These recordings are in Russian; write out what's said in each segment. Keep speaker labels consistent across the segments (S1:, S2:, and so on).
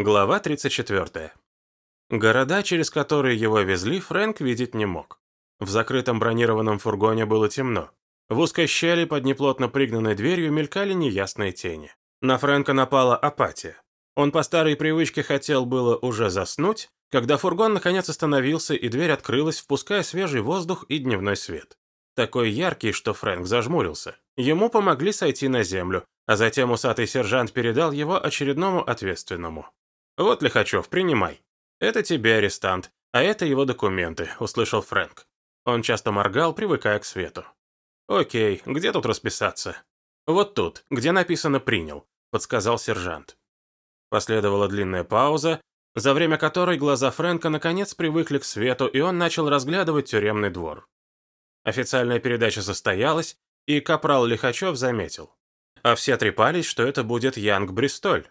S1: Глава 34. Города, через которые его везли, Фрэнк видеть не мог. В закрытом бронированном фургоне было темно. В узкой щели под неплотно пригнанной дверью мелькали неясные тени. На Фрэнка напала апатия. Он по старой привычке хотел было уже заснуть, когда фургон наконец остановился и дверь открылась, впуская свежий воздух и дневной свет. Такой яркий, что Фрэнк зажмурился. Ему помогли сойти на землю, а затем усатый сержант передал его очередному ответственному. «Вот, Лихачев, принимай. Это тебе арестант, а это его документы», — услышал Фрэнк. Он часто моргал, привыкая к свету. «Окей, где тут расписаться?» «Вот тут, где написано «принял», — подсказал сержант. Последовала длинная пауза, за время которой глаза Фрэнка наконец привыкли к свету, и он начал разглядывать тюремный двор. Официальная передача состоялась, и капрал Лихачев заметил. А все трепались, что это будет Янг Бристоль.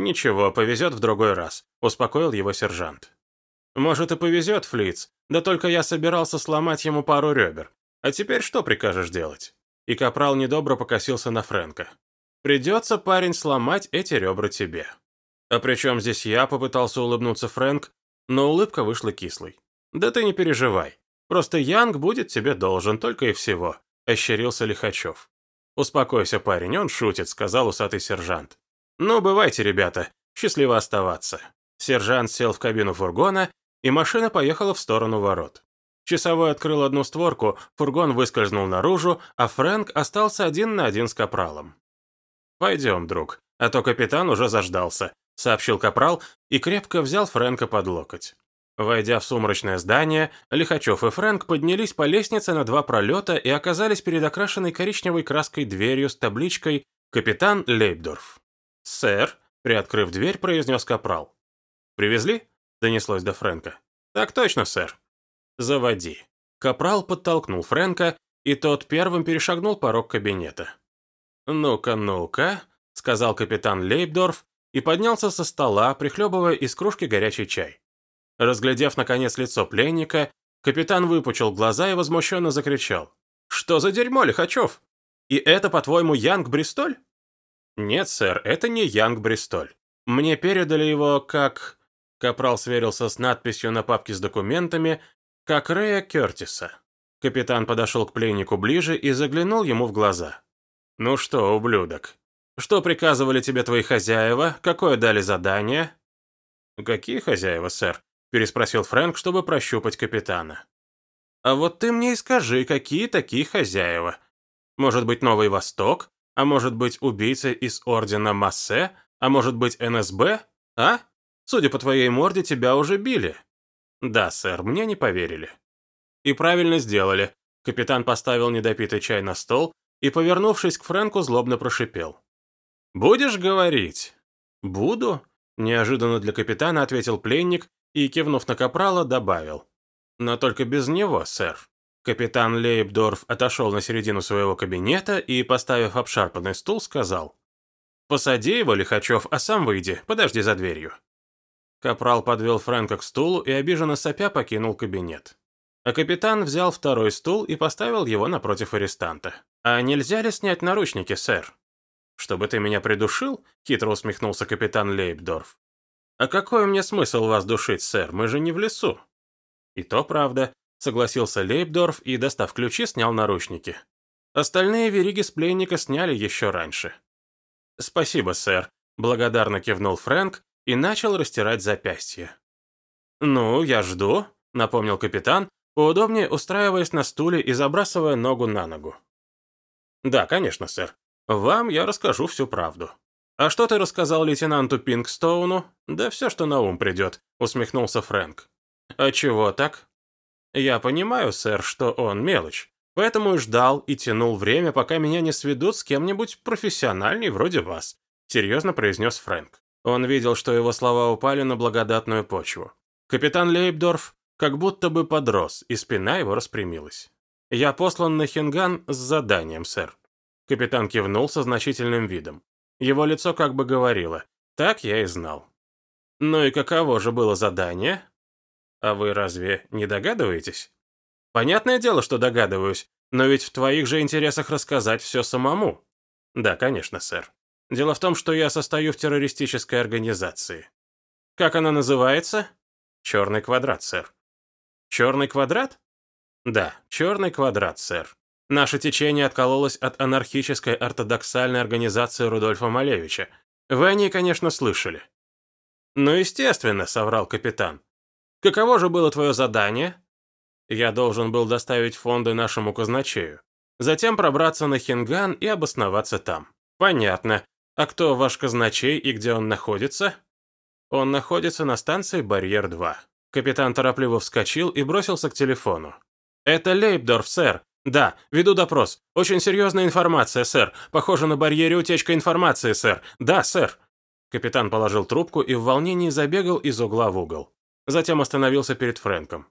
S1: «Ничего, повезет в другой раз», — успокоил его сержант. «Может и повезет, Флиц, да только я собирался сломать ему пару ребер. А теперь что прикажешь делать?» И капрал недобро покосился на Фрэнка. «Придется, парень, сломать эти ребра тебе». «А при чем здесь я?» — попытался улыбнуться Фрэнк, но улыбка вышла кислой. «Да ты не переживай. Просто Янг будет тебе должен, только и всего», — ощерился Лихачев. «Успокойся, парень, он шутит», — сказал усатый сержант. «Ну, бывайте, ребята. Счастливо оставаться». Сержант сел в кабину фургона, и машина поехала в сторону ворот. Часовой открыл одну створку, фургон выскользнул наружу, а Фрэнк остался один на один с капралом. «Пойдем, друг, а то капитан уже заждался», — сообщил капрал и крепко взял Фрэнка под локоть. Войдя в сумрачное здание, Лихачев и Фрэнк поднялись по лестнице на два пролета и оказались перед окрашенной коричневой краской дверью с табличкой «Капитан Лейбдорф». «Сэр», — приоткрыв дверь, произнес капрал. «Привезли?» — донеслось до Фрэнка. «Так точно, сэр». «Заводи». Капрал подтолкнул Фрэнка, и тот первым перешагнул порог кабинета. «Ну-ка, ну-ка», — сказал капитан Лейбдорф и поднялся со стола, прихлебывая из кружки горячий чай. Разглядев, наконец, лицо пленника, капитан выпучил глаза и возмущенно закричал. «Что за дерьмо, Лихачев? И это, по-твоему, Янг Бристоль?» «Нет, сэр, это не Янг Бристоль. Мне передали его как...» Капрал сверился с надписью на папке с документами, как Рэя Кертиса. Капитан подошел к пленнику ближе и заглянул ему в глаза. «Ну что, ублюдок, что приказывали тебе твои хозяева? Какое дали задание?» «Какие хозяева, сэр?» – переспросил Фрэнк, чтобы прощупать капитана. «А вот ты мне и скажи, какие такие хозяева? Может быть, Новый Восток? А может быть, убийца из Ордена Массе? А может быть, НСБ? А? Судя по твоей морде, тебя уже били. Да, сэр, мне не поверили. И правильно сделали. Капитан поставил недопитый чай на стол и, повернувшись к Фрэнку, злобно прошипел. «Будешь говорить?» «Буду», — неожиданно для капитана ответил пленник и, кивнув на капрала, добавил. «Но только без него, сэр». Капитан Лейбдорф отошел на середину своего кабинета и, поставив обшарпанный стул, сказал. «Посади его, Лихачев, а сам выйди, подожди за дверью». Капрал подвел Фрэнка к стулу и, обиженно сопя, покинул кабинет. А капитан взял второй стул и поставил его напротив арестанта. «А нельзя ли снять наручники, сэр?» «Чтобы ты меня придушил?» — хитро усмехнулся капитан Лейбдорф. «А какой мне смысл вас душить, сэр? Мы же не в лесу». «И то правда согласился Лейбдорф и, достав ключи, снял наручники. Остальные вериги с пленника сняли еще раньше. «Спасибо, сэр», — благодарно кивнул Фрэнк и начал растирать запястье. «Ну, я жду», — напомнил капитан, поудобнее устраиваясь на стуле и забрасывая ногу на ногу. «Да, конечно, сэр. Вам я расскажу всю правду». «А что ты рассказал лейтенанту Пингстоуну?» «Да все, что на ум придет», — усмехнулся Фрэнк. «А чего так?» «Я понимаю, сэр, что он мелочь, поэтому и ждал и тянул время, пока меня не сведут с кем-нибудь профессиональней вроде вас», серьезно произнес Фрэнк. Он видел, что его слова упали на благодатную почву. Капитан Лейбдорф как будто бы подрос, и спина его распрямилась. «Я послан на Хинган с заданием, сэр». Капитан кивнул со значительным видом. Его лицо как бы говорило «Так я и знал». «Ну и каково же было задание?» А вы разве не догадываетесь? Понятное дело, что догадываюсь, но ведь в твоих же интересах рассказать все самому. Да, конечно, сэр. Дело в том, что я состою в террористической организации. Как она называется? Черный квадрат, сэр. Черный квадрат? Да, черный квадрат, сэр. Наше течение откололось от анархической ортодоксальной организации Рудольфа Малевича. Вы о ней, конечно, слышали. Ну, естественно, соврал капитан. Каково же было твое задание? Я должен был доставить фонды нашему казначею. Затем пробраться на Хинган и обосноваться там. Понятно. А кто ваш казначей и где он находится? Он находится на станции Барьер-2. Капитан торопливо вскочил и бросился к телефону. «Это Лейбдорф, сэр. Да, веду допрос. Очень серьезная информация, сэр. Похоже, на барьере утечка информации, сэр. Да, сэр». Капитан положил трубку и в волнении забегал из угла в угол. Затем остановился перед Фрэнком.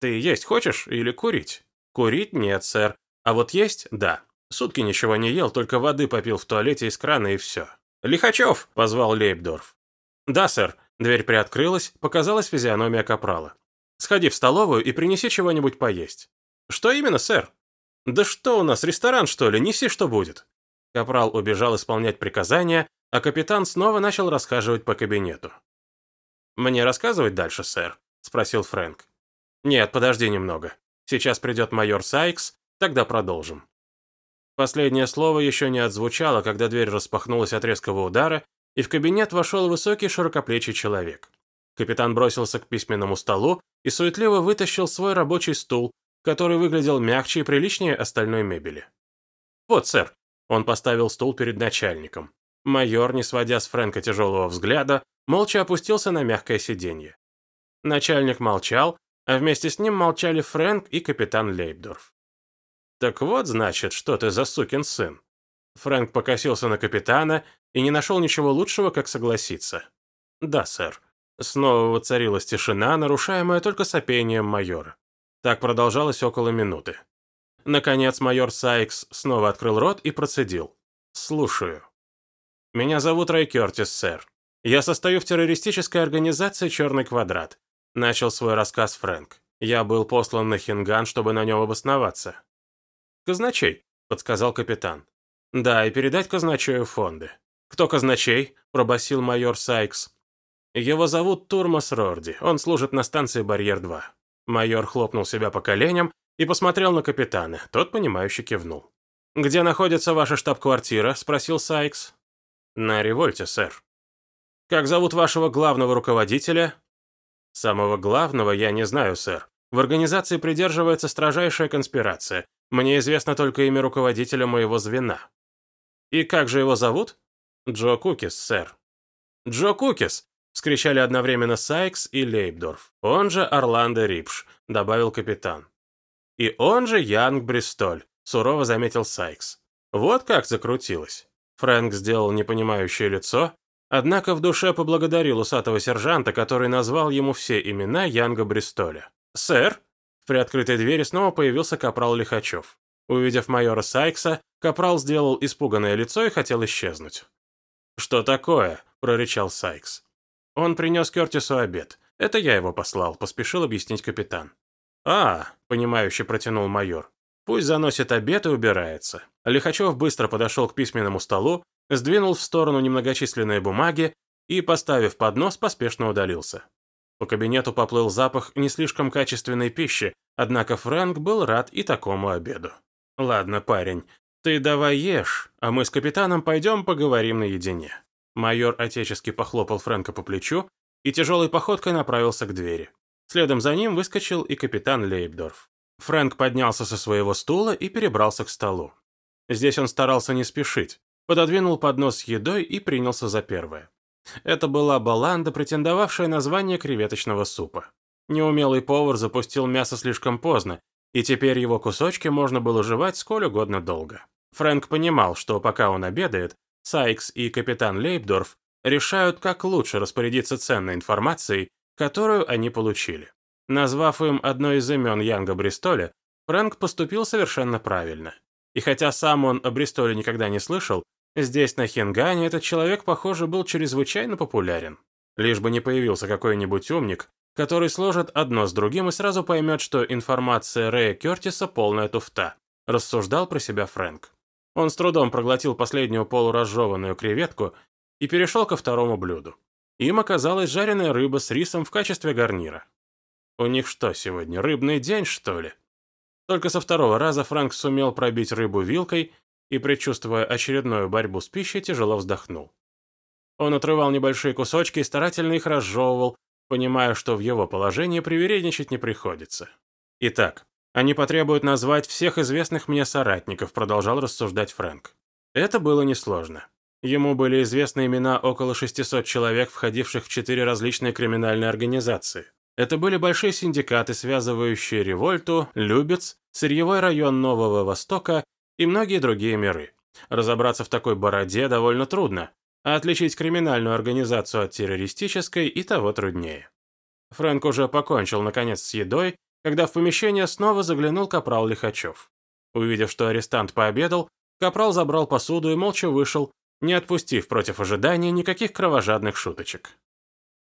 S1: «Ты есть хочешь или курить?» «Курить нет, сэр. А вот есть – да. Сутки ничего не ел, только воды попил в туалете из крана и все». «Лихачев!» – позвал Лейбдорф. «Да, сэр». Дверь приоткрылась, показалась физиономия капрала. «Сходи в столовую и принеси чего-нибудь поесть». «Что именно, сэр?» «Да что у нас, ресторан, что ли? Неси, что будет». Капрал убежал исполнять приказания, а капитан снова начал расхаживать по кабинету. «Мне рассказывать дальше, сэр?» – спросил Фрэнк. «Нет, подожди немного. Сейчас придет майор Сайкс, тогда продолжим». Последнее слово еще не отзвучало, когда дверь распахнулась от резкого удара, и в кабинет вошел высокий широкоплечий человек. Капитан бросился к письменному столу и суетливо вытащил свой рабочий стул, который выглядел мягче и приличнее остальной мебели. «Вот, сэр», — он поставил стул перед начальником. Майор, не сводя с Фрэнка тяжелого взгляда, молча опустился на мягкое сиденье. Начальник молчал, а вместе с ним молчали Фрэнк и капитан Лейбдорф. «Так вот, значит, что ты за сукин сын». Фрэнк покосился на капитана и не нашел ничего лучшего, как согласиться. «Да, сэр». Снова воцарилась тишина, нарушаемая только сопением майора. Так продолжалось около минуты. Наконец майор Сайкс снова открыл рот и процедил. «Слушаю». «Меня зовут Рэй Кертис, сэр. Я состою в террористической организации «Черный квадрат», — начал свой рассказ Фрэнк. «Я был послан на Хинган, чтобы на нем обосноваться». «Казначей», — подсказал капитан. «Да, и передать казначею фонды». «Кто казначей?» – пробасил майор Сайкс. «Его зовут Турмас Рорди. Он служит на станции Барьер-2». Майор хлопнул себя по коленям и посмотрел на капитана. Тот, понимающе кивнул. «Где находится ваша штаб-квартира?» – спросил Сайкс. «На револьте, сэр». «Как зовут вашего главного руководителя?» «Самого главного я не знаю, сэр. В организации придерживается строжайшая конспирация. Мне известно только имя руководителя моего звена». «И как же его зовут?» «Джо Кукис, сэр». «Джо Кукис!» — вскричали одновременно Сайкс и Лейбдорф. «Он же Орландо Рипш», — добавил капитан. «И он же Янг Бристоль», — сурово заметил Сайкс. Вот как закрутилось. Фрэнк сделал непонимающее лицо, однако в душе поблагодарил усатого сержанта, который назвал ему все имена Янга Бристоля. «Сэр?» В приоткрытой двери снова появился капрал Лихачев. Увидев майора Сайкса, капрал сделал испуганное лицо и хотел исчезнуть. «Что такое?» – прорычал Сайкс. «Он принес Кертису обед. Это я его послал», – поспешил объяснить капитан. «А», – понимающе протянул майор. «Пусть заносит обед и убирается». Лихачев быстро подошел к письменному столу, сдвинул в сторону немногочисленные бумаги и, поставив поднос, поспешно удалился. По кабинету поплыл запах не слишком качественной пищи, однако Фрэнк был рад и такому обеду. «Ладно, парень, «Ты давай ешь, а мы с капитаном пойдем поговорим наедине». Майор отечески похлопал Фрэнка по плечу и тяжелой походкой направился к двери. Следом за ним выскочил и капитан Лейбдорф. Фрэнк поднялся со своего стула и перебрался к столу. Здесь он старался не спешить, пододвинул поднос с едой и принялся за первое. Это была баланда, претендовавшая на звание креветочного супа. Неумелый повар запустил мясо слишком поздно, и теперь его кусочки можно было жевать сколь угодно долго. Фрэнк понимал, что пока он обедает, Сайкс и капитан Лейбдорф решают, как лучше распорядиться ценной информацией, которую они получили. Назвав им одно из имен Янга Бристоля, Фрэнк поступил совершенно правильно. И хотя сам он о Бристоле никогда не слышал, здесь, на Хингане, этот человек, похоже, был чрезвычайно популярен. Лишь бы не появился какой-нибудь умник, который сложит одно с другим и сразу поймет, что информация Рэя Кертиса полная туфта, рассуждал про себя Фрэнк. Он с трудом проглотил последнюю полуразжеванную креветку и перешел ко второму блюду. Им оказалась жареная рыба с рисом в качестве гарнира. У них что сегодня, рыбный день, что ли? Только со второго раза Фрэнк сумел пробить рыбу вилкой и, предчувствуя очередную борьбу с пищей, тяжело вздохнул. Он отрывал небольшие кусочки и старательно их разжевывал, понимая, что в его положении привередничать не приходится. Итак, они потребуют назвать всех известных мне соратников, продолжал рассуждать Фрэнк. Это было несложно. Ему были известны имена около 600 человек, входивших в четыре различные криминальные организации. Это были большие синдикаты, связывающие Револьту, Любец, сырьевой район Нового Востока и многие другие миры. Разобраться в такой бороде довольно трудно, а отличить криминальную организацию от террористической и того труднее. Фрэнк уже покончил, наконец, с едой, когда в помещение снова заглянул капрал Лихачев. Увидев, что арестант пообедал, капрал забрал посуду и молча вышел, не отпустив против ожидания никаких кровожадных шуточек.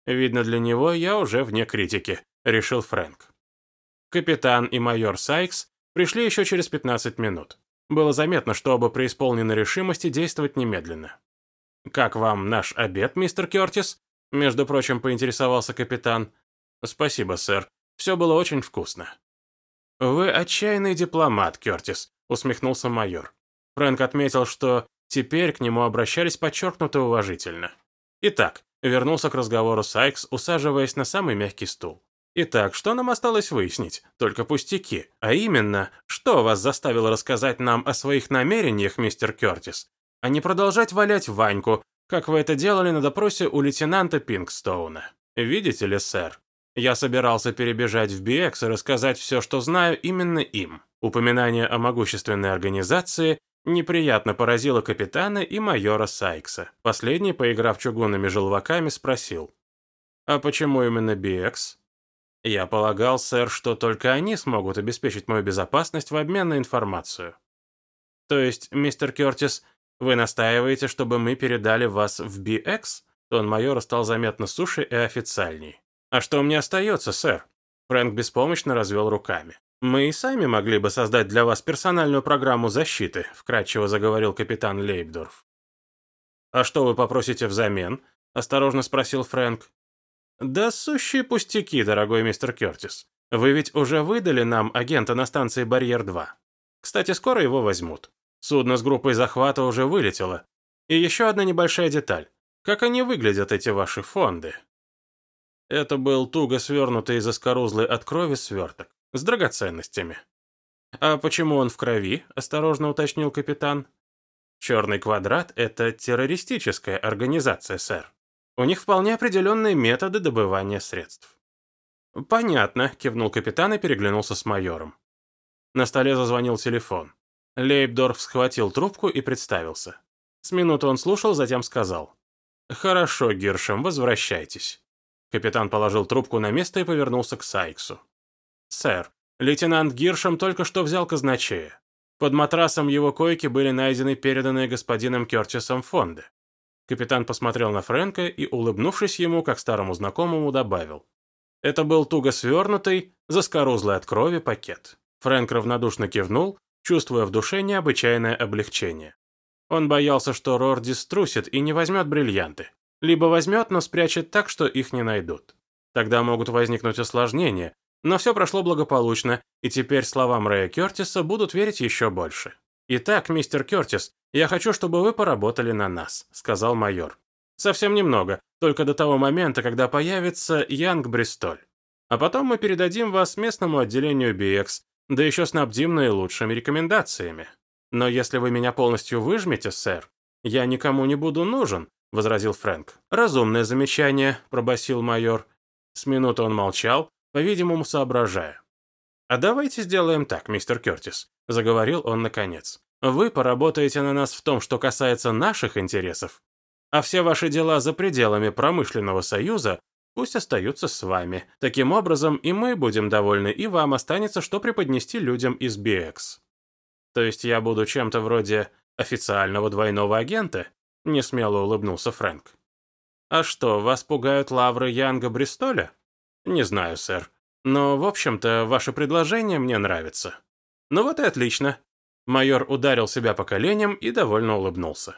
S1: «Видно, для него я уже вне критики», — решил Фрэнк. Капитан и майор Сайкс пришли еще через 15 минут. Было заметно, что оба преисполнены решимости действовать немедленно. «Как вам наш обед, мистер Кертис?» Между прочим, поинтересовался капитан. «Спасибо, сэр. Все было очень вкусно». «Вы отчаянный дипломат, Кертис», усмехнулся майор. Фрэнк отметил, что теперь к нему обращались подчеркнуто уважительно. Итак, вернулся к разговору Сайкс, усаживаясь на самый мягкий стул. Итак, что нам осталось выяснить? Только пустяки. А именно, что вас заставило рассказать нам о своих намерениях, мистер Кертис? а не продолжать валять Ваньку, как вы это делали на допросе у лейтенанта Пинкстоуна. Видите ли, сэр, я собирался перебежать в BX и рассказать все, что знаю, именно им. Упоминание о могущественной организации неприятно поразило капитана и майора Сайкса. Последний, поиграв чугунными желваками, спросил. «А почему именно BX?» «Я полагал, сэр, что только они смогут обеспечить мою безопасность в обмен на информацию». «То есть, мистер Кертис, «Вы настаиваете, чтобы мы передали вас в BX?» Тон майора стал заметно суше и официальней. «А что мне остается, сэр?» Фрэнк беспомощно развел руками. «Мы и сами могли бы создать для вас персональную программу защиты», вкратчиво заговорил капитан Лейбдорф. «А что вы попросите взамен?» осторожно спросил Фрэнк. «Да сущие пустяки, дорогой мистер Кертис. Вы ведь уже выдали нам агента на станции Барьер-2. Кстати, скоро его возьмут. Судно с группой захвата уже вылетело. И еще одна небольшая деталь. Как они выглядят, эти ваши фонды? Это был туго свернутый из оскорузлой от крови сверток. С драгоценностями. «А почему он в крови?» – осторожно уточнил капитан. «Черный квадрат – это террористическая организация, сэр. У них вполне определенные методы добывания средств». «Понятно», – кивнул капитан и переглянулся с майором. На столе зазвонил телефон. Лейбдорф схватил трубку и представился. С минуту он слушал, затем сказал. «Хорошо, Гиршем, возвращайтесь». Капитан положил трубку на место и повернулся к Сайксу. «Сэр, лейтенант Гиршем только что взял казначея. Под матрасом его койки были найдены переданные господином Кертисом фонды». Капитан посмотрел на Фрэнка и, улыбнувшись ему, как старому знакомому, добавил. Это был туго свернутый, заскорузлый от крови пакет. Фрэнк равнодушно кивнул, чувствуя в душе необычайное облегчение. Он боялся, что Рорди струсит и не возьмет бриллианты. Либо возьмет, но спрячет так, что их не найдут. Тогда могут возникнуть осложнения, но все прошло благополучно, и теперь словам Рэя Кертиса будут верить еще больше. «Итак, мистер Кертис, я хочу, чтобы вы поработали на нас», — сказал майор. «Совсем немного, только до того момента, когда появится Янг Бристоль. А потом мы передадим вас местному отделению BX, да еще снабдим наилучшими рекомендациями. Но если вы меня полностью выжмете, сэр, я никому не буду нужен», — возразил Фрэнк. «Разумное замечание», — пробасил майор. С минуты он молчал, по-видимому, соображая. «А давайте сделаем так, мистер Кертис», — заговорил он наконец. «Вы поработаете на нас в том, что касается наших интересов, а все ваши дела за пределами промышленного союза Пусть остаются с вами. Таким образом, и мы будем довольны, и вам останется что преподнести людям из BX. То есть я буду чем-то вроде официального двойного агента? Несмело улыбнулся Фрэнк. А что, вас пугают лавры Янга Бристоля? Не знаю, сэр. Но, в общем-то, ваше предложение мне нравится. Ну вот и отлично. Майор ударил себя по коленям и довольно улыбнулся.